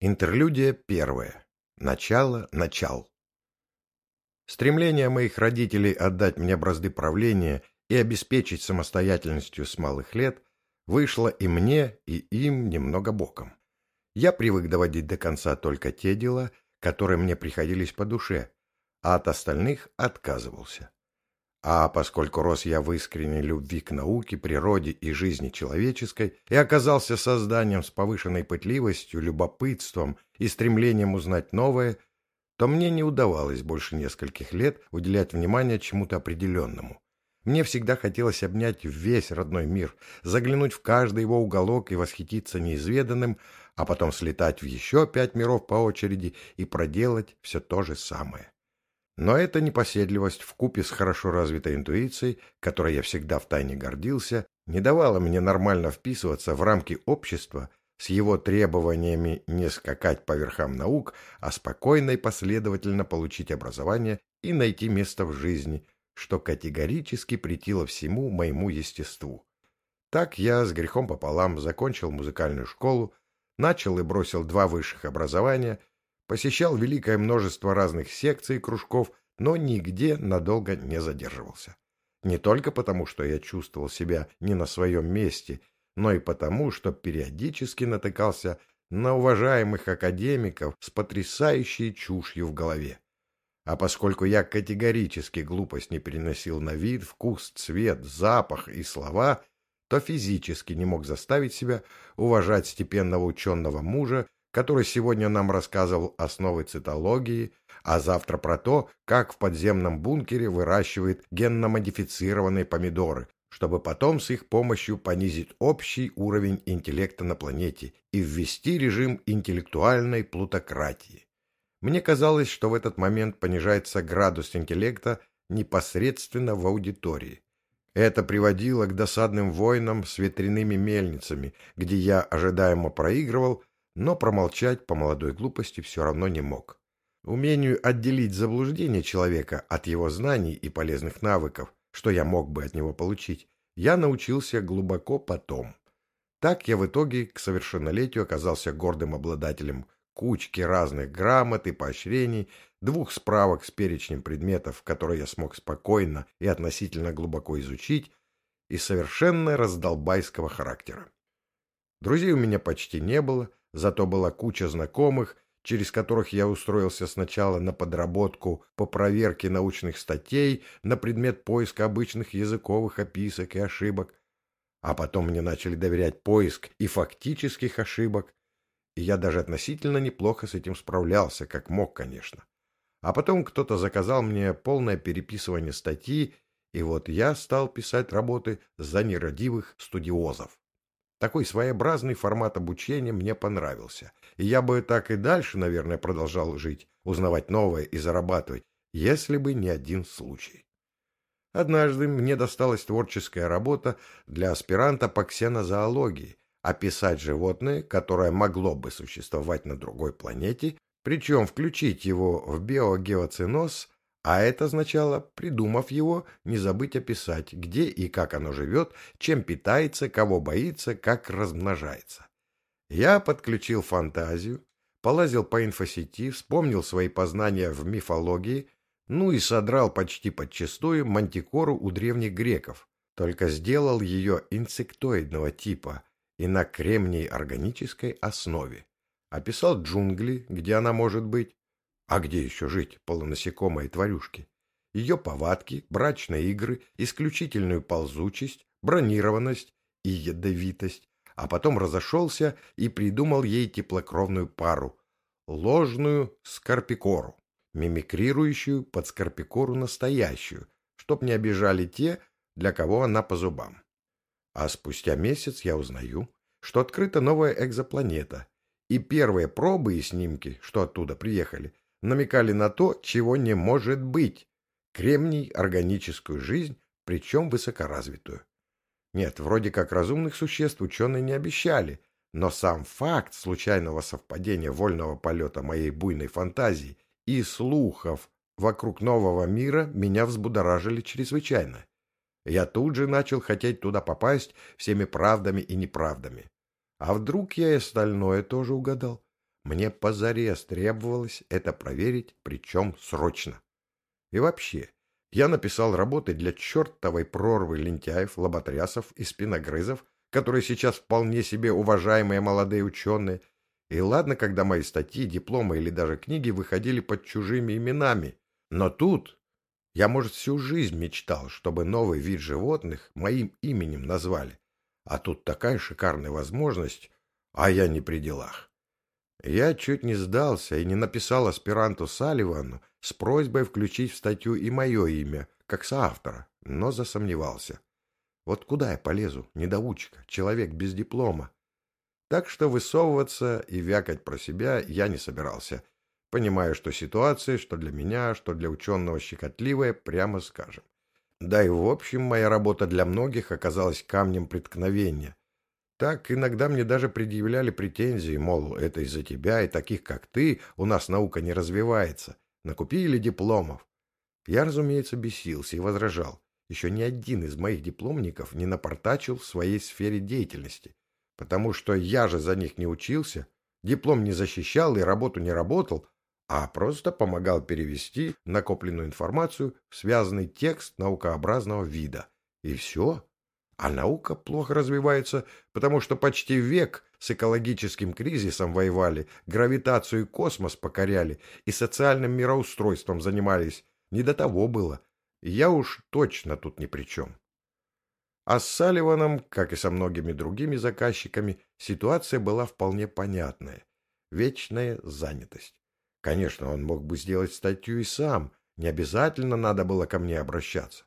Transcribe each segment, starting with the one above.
Интерлюдия первая. Начало начал. Стремление моих родителей отдать мне бразды правления и обеспечить самостоятельностью с малых лет вышло и мне, и им немного боком. Я привык доводить до конца только те дела, которые мне приходились по душе, а от остальных отказывался. А поскольку рос я в искренней любви к науке, природе и жизни человеческой и оказался созданием с повышенной пытливостью, любопытством и стремлением узнать новое, то мне не удавалось больше нескольких лет уделять внимание чему-то определенному. Мне всегда хотелось обнять весь родной мир, заглянуть в каждый его уголок и восхититься неизведанным, а потом слетать в еще пять миров по очереди и проделать все то же самое. Но эта непоседливость вкупе с хорошо развитой интуицией, которой я всегда втайне гордился, не давала мне нормально вписываться в рамки общества с его требованиями не скакать по верхам наук, а спокойно и последовательно получить образование и найти место в жизни, что категорически претило всему моему естеству. Так я с грехом пополам закончил музыкальную школу, начал и бросил два высших образования – посещал великое множество разных секций и кружков, но нигде надолго не задерживался. Не только потому, что я чувствовал себя не на своем месте, но и потому, что периодически натыкался на уважаемых академиков с потрясающей чушью в голове. А поскольку я категорически глупость не переносил на вид, вкус, цвет, запах и слова, то физически не мог заставить себя уважать степенного ученого мужа который сегодня нам рассказывал основы цитологии, а завтра про то, как в подземном бункере выращивает генно-модифицированные помидоры, чтобы потом с их помощью понизить общий уровень интеллекта на планете и ввести режим интеллектуальной плутократии. Мне казалось, что в этот момент понижается градус интеллекта непосредственно в аудитории. Это приводило к досадным войнам с ветряными мельницами, где я ожидаемо проигрывал, но промолчать по молодой глупости все равно не мог. Умению отделить заблуждение человека от его знаний и полезных навыков, что я мог бы от него получить, я научился глубоко потом. Так я в итоге к совершеннолетию оказался гордым обладателем кучки разных грамот и поощрений, двух справок с перечнем предметов, которые я смог спокойно и относительно глубоко изучить, и совершенно раздолбайского характера. Друзей у меня почти не было, Зато была куча знакомых, через которых я устроился сначала на подработку по проверке научных статей на предмет поиска обычных языковых описок и ошибок, а потом мне начали доверять поиск и фактических ошибок, и я даже относительно неплохо с этим справлялся, как мог, конечно. А потом кто-то заказал мне полное переписывание статьи, и вот я стал писать работы за нерадивых студиозов. Такой своеобразный формат обучения мне понравился, и я бы так и дальше, наверное, продолжал жить, узнавать новое и зарабатывать, если бы не один случай. Однажды мне досталась творческая работа для аспиранта по ксенозоологии описать животное, которое могло бы существовать на другой планете, причем включить его в биогеоциноз а это означало, придумав его, не забыть описать, где и как оно живет, чем питается, кого боится, как размножается. Я подключил фантазию, полазил по инфосети, вспомнил свои познания в мифологии, ну и содрал почти подчистую мантикору у древних греков, только сделал ее инсектоидного типа и на кремнии органической основе. Описал джунгли, где она может быть, а где еще жить полунасекомой тварюшке? Ее повадки, брачные игры, исключительную ползучесть, бронированность и ядовитость, а потом разошелся и придумал ей теплокровную пару — ложную скорпикору, мимикрирующую под скорпикору настоящую, чтоб не обижали те, для кого она по зубам. А спустя месяц я узнаю, что открыта новая экзопланета, и первые пробы и снимки, что оттуда приехали, намекали на то, чего не может быть. Кремний – органическую жизнь, причем высокоразвитую. Нет, вроде как разумных существ ученые не обещали, но сам факт случайного совпадения вольного полета моей буйной фантазии и слухов вокруг нового мира меня взбудоражили чрезвычайно. Я тут же начал хотеть туда попасть всеми правдами и неправдами. А вдруг я и остальное тоже угадал? Мне позарез требовалось это проверить, причем срочно. И вообще, я написал работы для чертовой прорвы лентяев, лоботрясов и спиногрызов, которые сейчас вполне себе уважаемые молодые ученые. И ладно, когда мои статьи, дипломы или даже книги выходили под чужими именами. Но тут я, может, всю жизнь мечтал, чтобы новый вид животных моим именем назвали. А тут такая шикарная возможность, а я не при делах. Я чуть не сдался и не написал аспиранту Салливану с просьбой включить в статью и мое имя, как соавтора, но засомневался. Вот куда я полезу, недоучка, человек без диплома? Так что высовываться и вякать про себя я не собирался, понимая, что ситуация, что для меня, что для ученого щекотливая, прямо скажем. Да и в общем моя работа для многих оказалась камнем преткновения. Так иногда мне даже предъявляли претензии, мол, это из-за тебя и таких, как ты, у нас наука не развивается. Накупили дипломов. Я, разумеется, бесился и возражал. Еще ни один из моих дипломников не напортачил в своей сфере деятельности, потому что я же за них не учился, диплом не защищал и работу не работал, а просто помогал перевести накопленную информацию в связанный текст наукообразного вида. И все. А наука плохо развивается, потому что почти век с экологическим кризисом воевали, гравитацию и космос покоряли и социальным мироустройством занимались. Не до того было. я уж точно тут ни при чем. А с Салливаном, как и со многими другими заказчиками, ситуация была вполне понятная. Вечная занятость. Конечно, он мог бы сделать статью и сам, не обязательно надо было ко мне обращаться.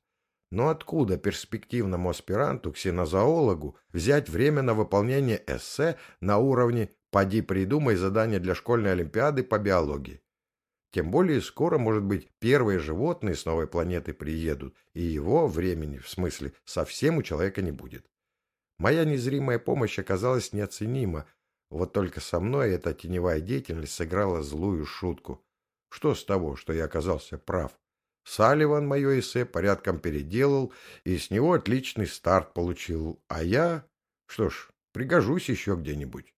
Но откуда перспективному аспиранту, ксенозоологу, взять время на выполнение эссе на уровне «поди придумай задание для школьной олимпиады по биологии»? Тем более скоро, может быть, первые животные с новой планеты приедут, и его времени, в смысле, совсем у человека не будет. Моя незримая помощь оказалась неоценима, вот только со мной эта теневая деятельность сыграла злую шутку. Что с того, что я оказался прав? Салливан мое эссе порядком переделал, и с него отличный старт получил, а я... Что ж, пригожусь еще где-нибудь.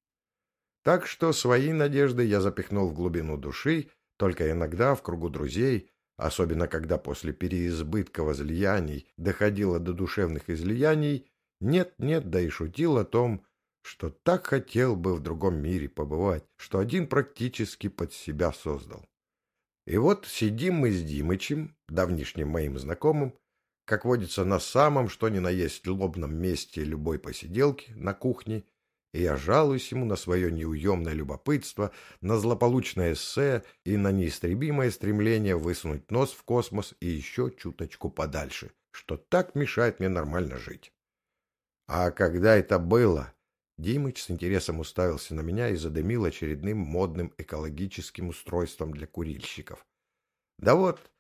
Так что свои надежды я запихнул в глубину души, только иногда в кругу друзей, особенно когда после переизбытка возлияний доходило до душевных излияний, нет-нет, да и шутил о том, что так хотел бы в другом мире побывать, что один практически под себя создал. И вот сидим мы с Димычем, давнишним моим знакомым, как водится на самом, что ни на есть лобном месте любой посиделки, на кухне, и я жалуюсь ему на свое неуемное любопытство, на злополучное эссе и на неистребимое стремление высунуть нос в космос и еще чуточку подальше, что так мешает мне нормально жить. А когда это было, Димыч с интересом уставился на меня и задымил очередным модным экологическим устройством для курильщиков. Да вот,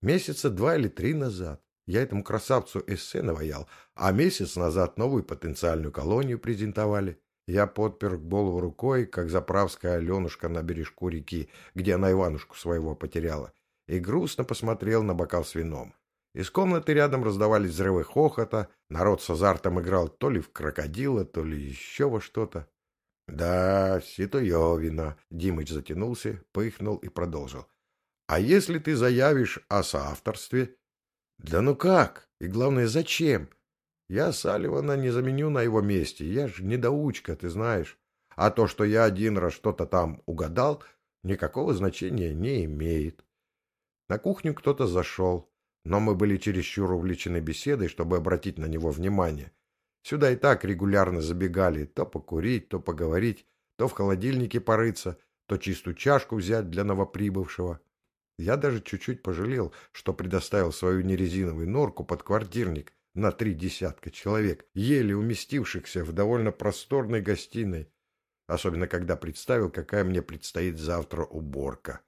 месяца два или три назад я этому красавцу эссе наваял, а месяц назад новую потенциальную колонию презентовали. Я подпер голову рукой, как заправская Аленушка на бережку реки, где она Иванушку своего потеряла, и грустно посмотрел на бокал с вином. Из комнаты рядом раздавались взрывы хохота, народ с азартом играл то ли в крокодила, то ли еще во что-то. — Да, ситуевина, — Димыч затянулся, пыхнул и продолжил. — А если ты заявишь о соавторстве? — Да ну как? И главное, зачем? Я Салливана не заменю на его месте, я же недоучка, ты знаешь. А то, что я один раз что-то там угадал, никакого значения не имеет. На кухню кто-то зашел но мы были чересчур увлечены беседой, чтобы обратить на него внимание. Сюда и так регулярно забегали то покурить, то поговорить, то в холодильнике порыться, то чистую чашку взять для новоприбывшего. Я даже чуть-чуть пожалел, что предоставил свою нерезиновую норку под квартирник на три десятка человек, еле уместившихся в довольно просторной гостиной, особенно когда представил, какая мне предстоит завтра уборка.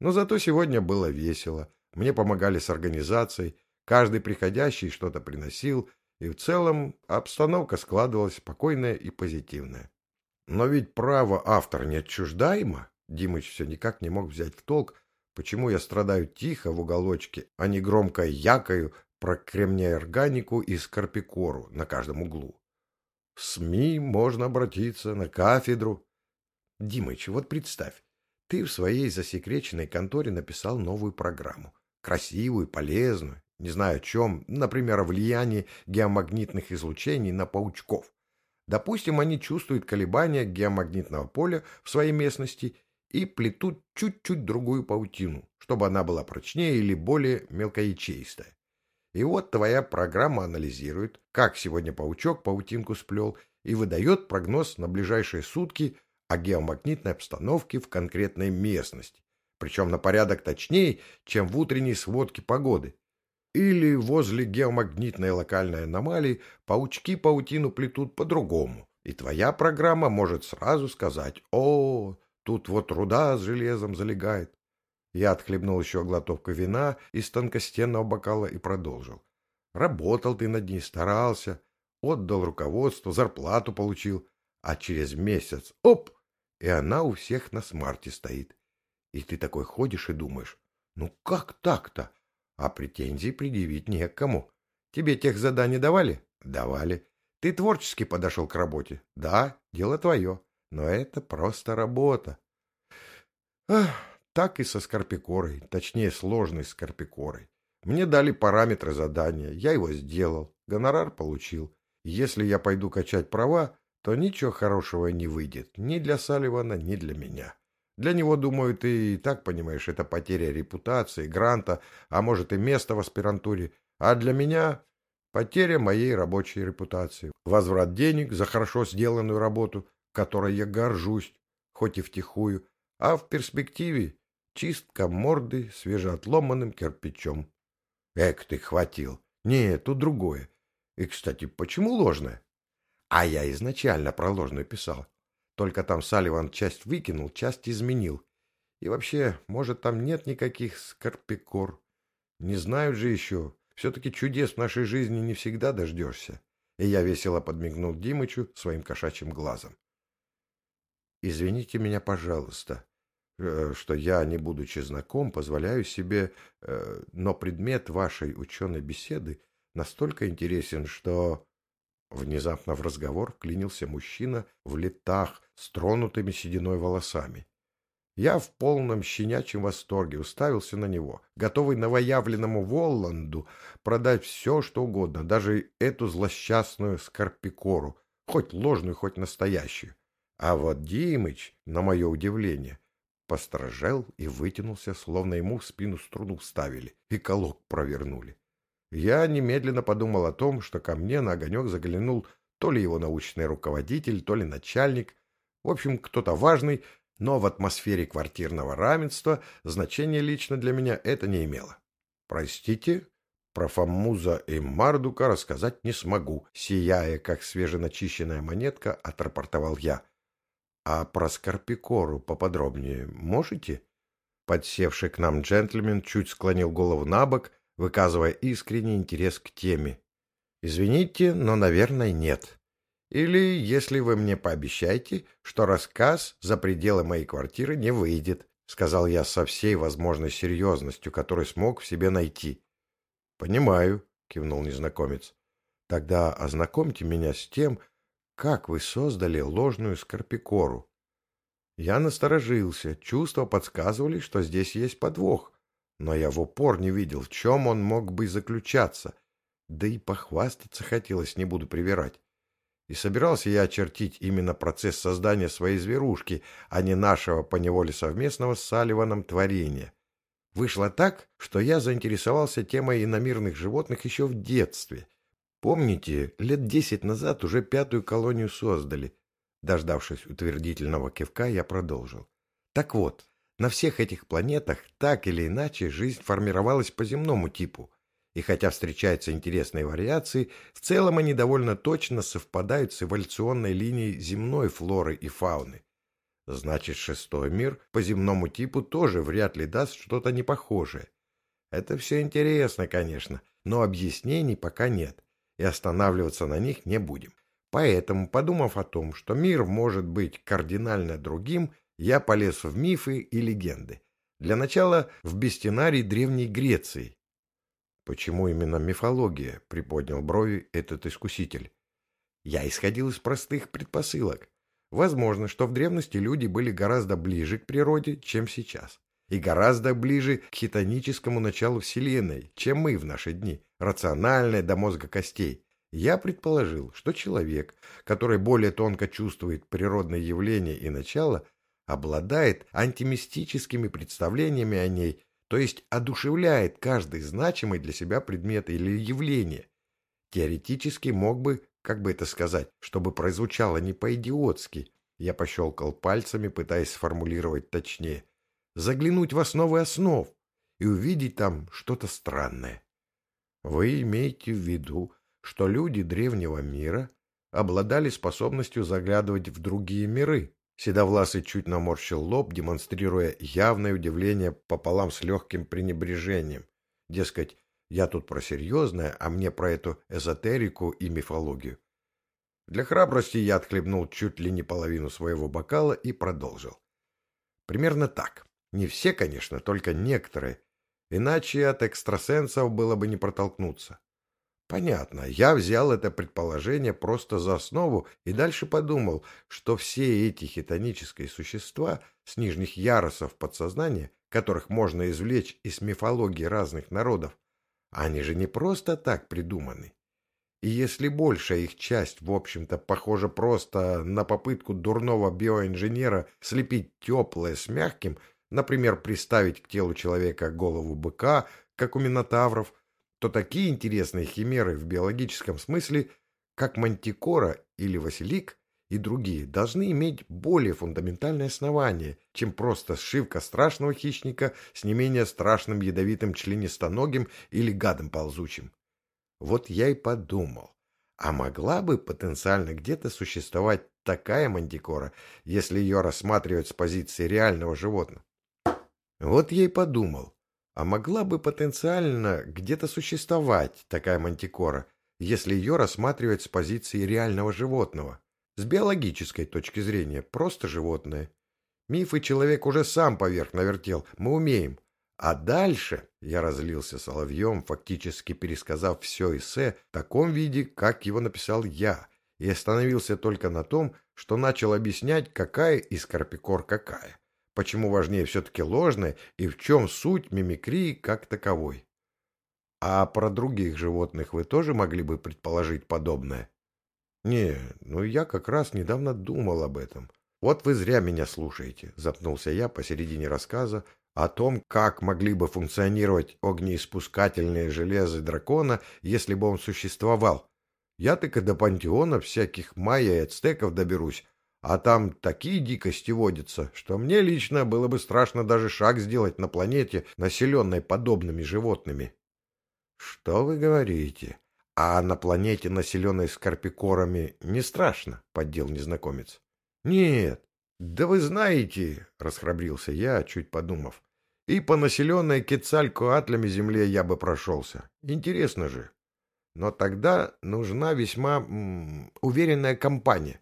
Но зато сегодня было весело — мне помогали с организацией, каждый приходящий что-то приносил, и в целом обстановка складывалась спокойная и позитивная. Но ведь право автора неотчуждаемо. Димыч все никак не мог взять в толк, почему я страдаю тихо в уголочке, а не громко якаю про кремнеорганику и скорпикору на каждом углу. В СМИ можно обратиться на кафедру. Димыч, вот представь, ты в своей засекреченной конторе написал новую программу. Красивую, полезную, не знаю о чем, например, о влиянии геомагнитных излучений на паучков. Допустим, они чувствуют колебания геомагнитного поля в своей местности и плетут чуть-чуть другую паутину, чтобы она была прочнее или более мелкоячеистая. И вот твоя программа анализирует, как сегодня паучок паутинку сплел, и выдает прогноз на ближайшие сутки о геомагнитной обстановке в конкретной местности, причем на порядок точнее, чем в утренней сводке погоды. Или возле геомагнитной локальной аномалии паучки паутину плетут по-другому, и твоя программа может сразу сказать «О, тут вот руда с железом залегает». Я отхлебнул еще глотовку вина из тонкостенного бокала и продолжил. Работал ты над ней, старался, отдал руководству, зарплату получил, а через месяц — оп! И она у всех на смарте стоит. И ты такой ходишь и думаешь, ну как так-то? А претензий предъявить не к кому. Тебе тех заданий давали? Давали. Ты творчески подошел к работе? Да, дело твое. Но это просто работа. Ах, так и со скорпикорой, точнее сложной скорпикорой. Мне дали параметры задания, я его сделал, гонорар получил. Если я пойду качать права, то ничего хорошего не выйдет ни для Салливана, ни для меня. Для него, думаю, ты и так понимаешь, это потеря репутации, гранта, а может и места в аспирантуре. А для меня потеря моей рабочей репутации, возврат денег за хорошо сделанную работу, которой я горжусь, хоть и втихую, а в перспективе чистка морды свежеотломанным кирпичом. Эк, ты хватил. Нет, тут другое. И, кстати, почему ложное? А я изначально про ложную писал. Только там Салливан часть выкинул, часть изменил. И вообще, может, там нет никаких скорпикор. Не знаю же еще. Все-таки чудес в нашей жизни не всегда дождешься. И я весело подмигнул Димычу своим кошачьим глазом. «Извините меня, пожалуйста, э, что я, не будучи знаком, позволяю себе, э, но предмет вашей ученой беседы настолько интересен, что...» Внезапно в разговор вклинился мужчина в летах с тронутыми сединой волосами. Я в полном щенячьем восторге уставился на него, готовый новоявленному Волланду продать все, что угодно, даже эту злосчастную скорпикору, хоть ложную, хоть настоящую. А вот Димыч, на мое удивление, постражел и вытянулся, словно ему в спину струну вставили и колок провернули. Я немедленно подумал о том, что ко мне на огонек заглянул то ли его научный руководитель, то ли начальник, в общем, кто-то важный, но в атмосфере квартирного равенства значения лично для меня это не имело. Простите, про Фаммуза и Мардука рассказать не смогу, сияя, как свеженачищенная монетка, отрапортовал я. А про Скорпикору поподробнее можете? Подсевший к нам джентльмен чуть склонил голову на бок выказывая искренний интерес к теме. «Извините, но, наверное, нет. Или, если вы мне пообещаете, что рассказ за пределы моей квартиры не выйдет», сказал я со всей возможной серьезностью, которую смог в себе найти. «Понимаю», — кивнул незнакомец. «Тогда ознакомьте меня с тем, как вы создали ложную скорпикору». Я насторожился, чувства подсказывали, что здесь есть подвох но я в упор не видел, в чем он мог бы заключаться. Да и похвастаться хотелось, не буду привирать. И собирался я очертить именно процесс создания своей зверушки, а не нашего поневоле совместного с Салливаном творения. Вышло так, что я заинтересовался темой иномирных животных еще в детстве. Помните, лет десять назад уже пятую колонию создали. Дождавшись утвердительного кивка, я продолжил. Так вот, на всех этих планетах так или иначе жизнь формировалась по земному типу, и хотя встречаются интересные вариации, в целом они довольно точно совпадают с эволюционной линией земной флоры и фауны. Значит, шестой мир по земному типу тоже вряд ли даст что-то непохожее. Это все интересно, конечно, но объяснений пока нет, и останавливаться на них не будем. Поэтому, подумав о том, что мир может быть кардинально другим, я полез в мифы и легенды. Для начала в бестинарий Древней Греции. Почему именно мифология? Приподнял брови этот искуситель. Я исходил из простых предпосылок. Возможно, что в древности люди были гораздо ближе к природе, чем сейчас. И гораздо ближе к хитоническому началу Вселенной, чем мы в наши дни, рациональное до мозга костей. Я предположил, что человек, который более тонко чувствует природные явления и начало, обладает антимистическими представлениями о ней, то есть одушевляет каждый значимый для себя предмет или явление. Теоретически мог бы как бы это сказать, чтобы прозвучало не по-идиотски? Я пощелкал пальцами, пытаясь сформулировать точнее. Заглянуть в основы основ и увидеть там что-то странное. Вы имеете в виду, что люди древнего мира обладали способностью заглядывать в другие миры? Седовласый чуть наморщил лоб, демонстрируя явное удивление пополам с легким пренебрежением. Дескать, я тут про серьезное, а мне про эту эзотерику и мифологию. Для храбрости я отхлебнул чуть ли не половину своего бокала и продолжил. Примерно так. Не все, конечно, только некоторые. Иначе от экстрасенсов было бы не протолкнуться. Понятно, я взял это предположение просто за основу и дальше подумал, что все эти хитонические существа с нижних ярусов подсознания, которых можно извлечь из мифологии разных народов, они же не просто так придуманы. И если большая их часть, в общем-то, похожа просто на попытку дурного биоинженера слепить теплое с мягким, например, приставить к телу человека голову быка, как у минотавров, то такие интересные химеры в биологическом смысле, как мантикора или василик и другие, должны иметь более фундаментальное основание, чем просто сшивка страшного хищника с не менее страшным ядовитым членистоногим или гадом ползучим. Вот я и подумал, а могла бы потенциально где-то существовать такая мантикора, если ее рассматривать с позиции реального животного? Вот я и подумал, а могла бы потенциально где-то существовать такая мантикора, если ее рассматривать с позиции реального животного? С биологической точки зрения, просто животное. Мифы человек уже сам поверх навертел, мы умеем. А дальше я разлился соловьем, фактически пересказав все эссе в таком виде, как его написал я, и остановился только на том, что начал объяснять, какая из карпикор какая, почему важнее все-таки ложное и в чем суть мимикрии как таковой. А про других животных вы тоже могли бы предположить подобное? «Не, ну я как раз недавно думал об этом. Вот вы зря меня слушаете», — запнулся я посередине рассказа о том, как могли бы функционировать огнеиспускательные железы дракона, если бы он существовал. Я так и до пантеона всяких майя и ацтеков доберусь, а там такие дикости водятся, что мне лично было бы страшно даже шаг сделать на планете, населенной подобными животными. — Что вы говорите? А на планете, населенной скорпикорами, не страшно, — поддел незнакомец. — Нет, да вы знаете, — расхрабрился я, чуть подумав, — и по населенной кецалькоатлями земле я бы прошелся. Интересно же. Но тогда нужна весьма м, уверенная компания. —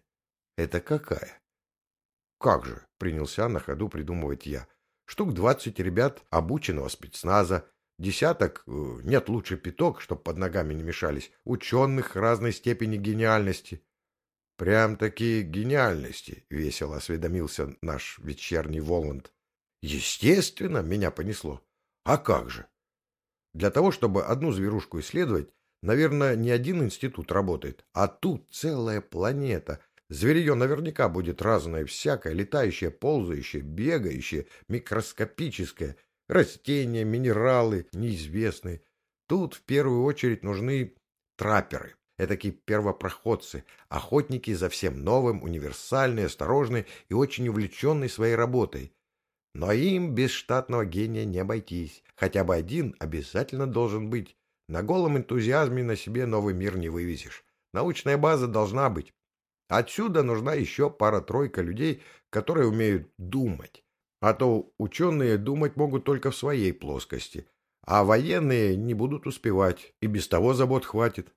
Это какая? — Как же, — принялся на ходу придумывать я. Штук двадцать ребят обученного спецназа, Десяток, э, нет, лучше пяток, чтоб под ногами не мешались, ученых разной степени гениальности. Прям такие гениальности, — весело осведомился наш вечерний Воланд. Естественно, меня понесло. А как же? Для того, чтобы одну зверушку исследовать, наверное, не один институт работает, а тут целая планета. Зверье наверняка будет разное всякое, летающее, ползающее, бегающее, микроскопическое — Растения, минералы неизвестные. Тут в первую очередь нужны трапперы. Этакие первопроходцы, охотники за всем новым, универсальные, осторожные и очень увлеченные своей работой. Но им без штатного гения не обойтись. Хотя бы один обязательно должен быть. На голом энтузиазме на себе новый мир не вывезешь. Научная база должна быть. Отсюда нужна еще пара-тройка людей, которые умеют думать. А то ученые думать могут только в своей плоскости, а военные не будут успевать, и без того забот хватит.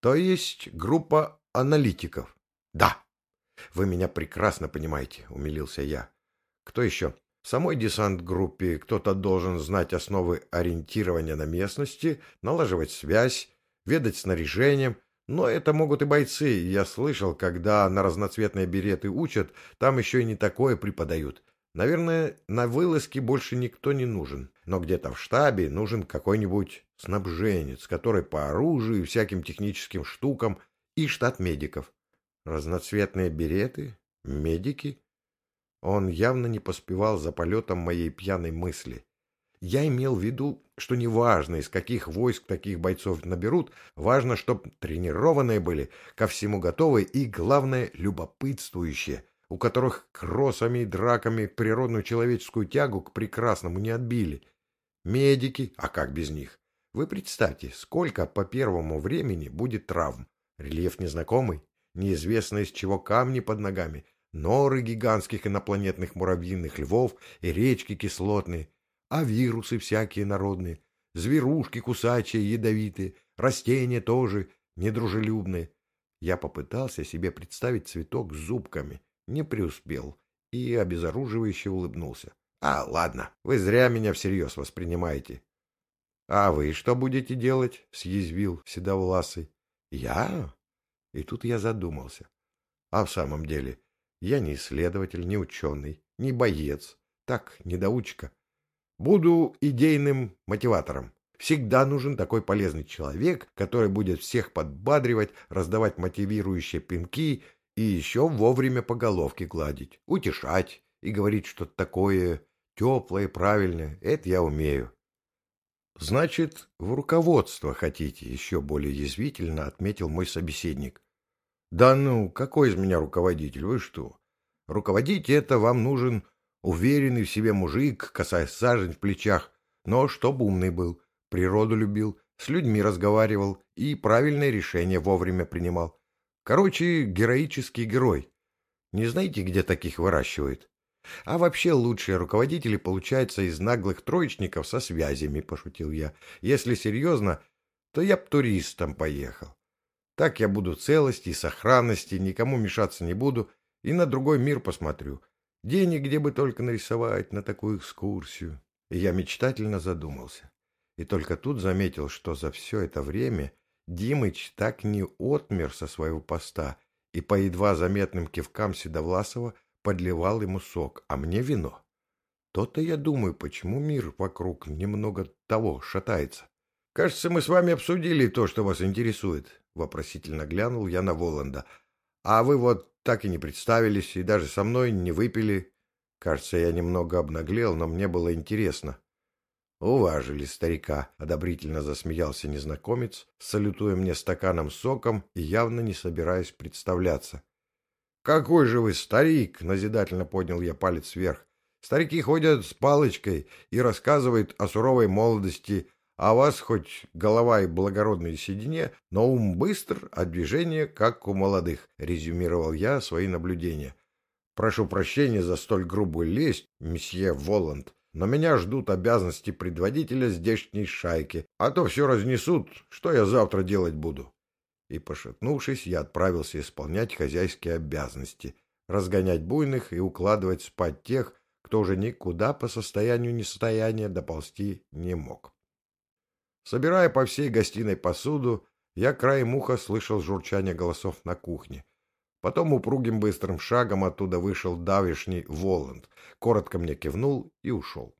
То есть группа аналитиков. Да, вы меня прекрасно понимаете, умилился я. Кто еще? В самой десант-группе кто-то должен знать основы ориентирования на местности, налаживать связь, ведать снаряжением, Но это могут и бойцы. Я слышал, когда на разноцветные береты учат, там еще и не такое преподают. Наверное, на вылазке больше никто не нужен. Но где-то в штабе нужен какой-нибудь снабженец, который по оружию и всяким техническим штукам, и штат медиков. Разноцветные береты? Медики? Он явно не поспевал за полетом моей пьяной мысли. Я имел в виду, что неважно, из каких войск таких бойцов наберут, важно, чтобы тренированные были, ко всему готовые и, главное, любопытствующие, у которых кроссами и драками природную человеческую тягу к прекрасному не отбили. Медики, а как без них? Вы представьте, сколько по первому времени будет травм. Рельеф незнакомый, неизвестно из чего камни под ногами, норы гигантских инопланетных муравьиных львов и речки кислотные, а вирусы всякие народные, зверушки кусачие, ядовитые, растения тоже недружелюбные. Я попытался себе представить цветок с зубками, не преуспел и обезоруживающе улыбнулся. — А, ладно, вы зря меня всерьез воспринимаете. — А вы что будете делать? — съязвил Седовласый. — Я? И тут я задумался. А в самом деле, я не исследователь, не ученый, не боец, так, недоучка. Буду идейным мотиватором. Всегда нужен такой полезный человек, который будет всех подбадривать, раздавать мотивирующие пинки и еще вовремя по головке гладить, утешать и говорить что-то такое теплое, правильное. Это я умею. Значит, в руководство хотите, еще более язвительно отметил мой собеседник. Да ну, какой из меня руководитель, вы что? Руководить это вам нужен уверенный в себе мужик, касаясь сажень в плечах, но чтоб умный был, природу любил, с людьми разговаривал и правильное решение вовремя принимал. Короче, героический герой. Не знаете, где таких выращивают? А вообще лучшие руководители получаются из наглых троечников со связями, пошутил я. Если серьезно, то я б туристом поехал. Так я буду целости и сохранности, никому мешаться не буду и на другой мир посмотрю. Денег где бы только нарисовать на такую экскурсию. И я мечтательно задумался. И только тут заметил, что за все это время Димыч так не отмер со своего поста и по едва заметным кивкам Седовласова подливал ему сок, а мне вино. То-то я думаю, почему мир вокруг немного того шатается. Кажется, мы с вами обсудили то, что вас интересует. Вопросительно глянул я на Воланда. А вы вот так и не представились, и даже со мной не выпили. Кажется, я немного обнаглел, но мне было интересно. Уважили старика, одобрительно засмеялся незнакомец, салютуя мне стаканом соком и явно не собираясь представляться. Какой же вы старик, назидательно поднял я палец вверх. Старики ходят с палочкой и рассказывают о суровой молодости, а вас хоть голова и благородной седине, но ум быстр, а движение как у молодых, резюмировал я свои наблюдения. Прошу прощения за столь грубую лесть, месье Воланд, но меня ждут обязанности предводителя здешней шайки, а то все разнесут, что я завтра делать буду. И, пошатнувшись, я отправился исполнять хозяйские обязанности, разгонять буйных и укладывать спать тех, кто уже никуда по состоянию несостояния доползти не мог. Собирая по всей гостиной посуду, я краем уха слышал журчание голосов на кухне. Потом упругим быстрым шагом оттуда вышел давишний Воланд, коротко мне кивнул и ушел.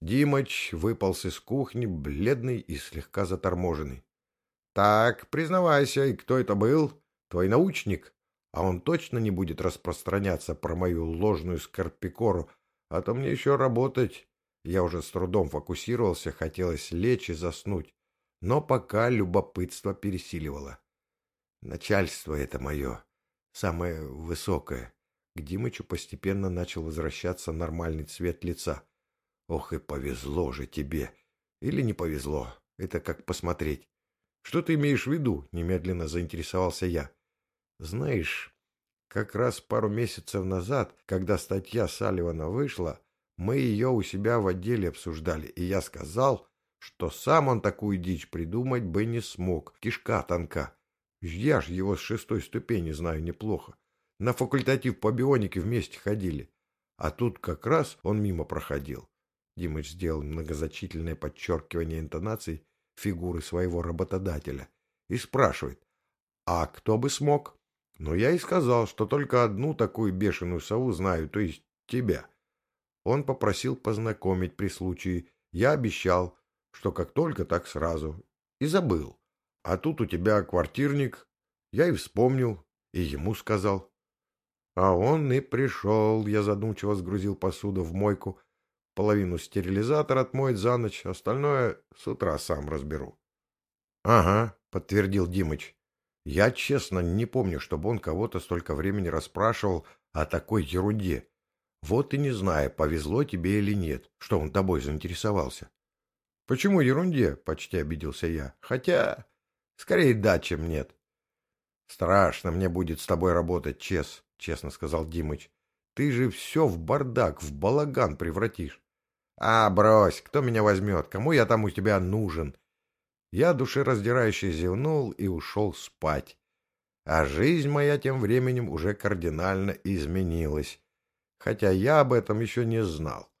Димыч выполз из кухни, бледный и слегка заторможенный. — Так, признавайся, и кто это был? Твой научник? А он точно не будет распространяться про мою ложную скорпикору, а то мне еще работать. Я уже с трудом фокусировался, хотелось лечь и заснуть, но пока любопытство пересиливало. Начальство это мое самое высокое. К Димычу постепенно начал возвращаться нормальный цвет лица. Ох и повезло же тебе. Или не повезло. Это как посмотреть. Что ты имеешь в виду? Немедленно заинтересовался я. Знаешь, как раз пару месяцев назад, когда статья Салливана вышла, мы ее у себя в отделе обсуждали, и я сказал, что сам он такую дичь придумать бы не смог. Кишка тонка. Я ж его с шестой ступени знаю неплохо. На факультатив по бионике вместе ходили. А тут как раз он мимо проходил. Димыч сделал многозначительное подчеркивание интонаций фигуры своего работодателя и спрашивает, А кто бы смог? Но я и сказал, что только одну такую бешеную сову знаю, то есть тебя. Он попросил познакомить при случае. Я обещал, что как только, так сразу. И забыл. А тут у тебя квартирник. Я и вспомнил, и ему сказал. А он и пришел. Я задумчиво сгрузил посуду в мойку. Половину стерилизатор отмоет за ночь, остальное с утра сам разберу. — Ага, — подтвердил Димыч. Я, честно, не помню, чтобы он кого-то столько времени расспрашивал о такой ерунде. Вот и не знаю, повезло тебе или нет, что он тобой заинтересовался. — Почему ерунде? — почти обиделся я. — Хотя, скорее да, чем нет. — Страшно мне будет с тобой работать, Чес, — честно сказал Димыч. — Ты же все в бардак, в балаган превратишь. — А, брось, кто меня возьмет? Кому я там у тебя нужен? Я душераздирающе зевнул и ушел спать. А жизнь моя тем временем уже кардинально изменилась хотя я об этом еще не знал.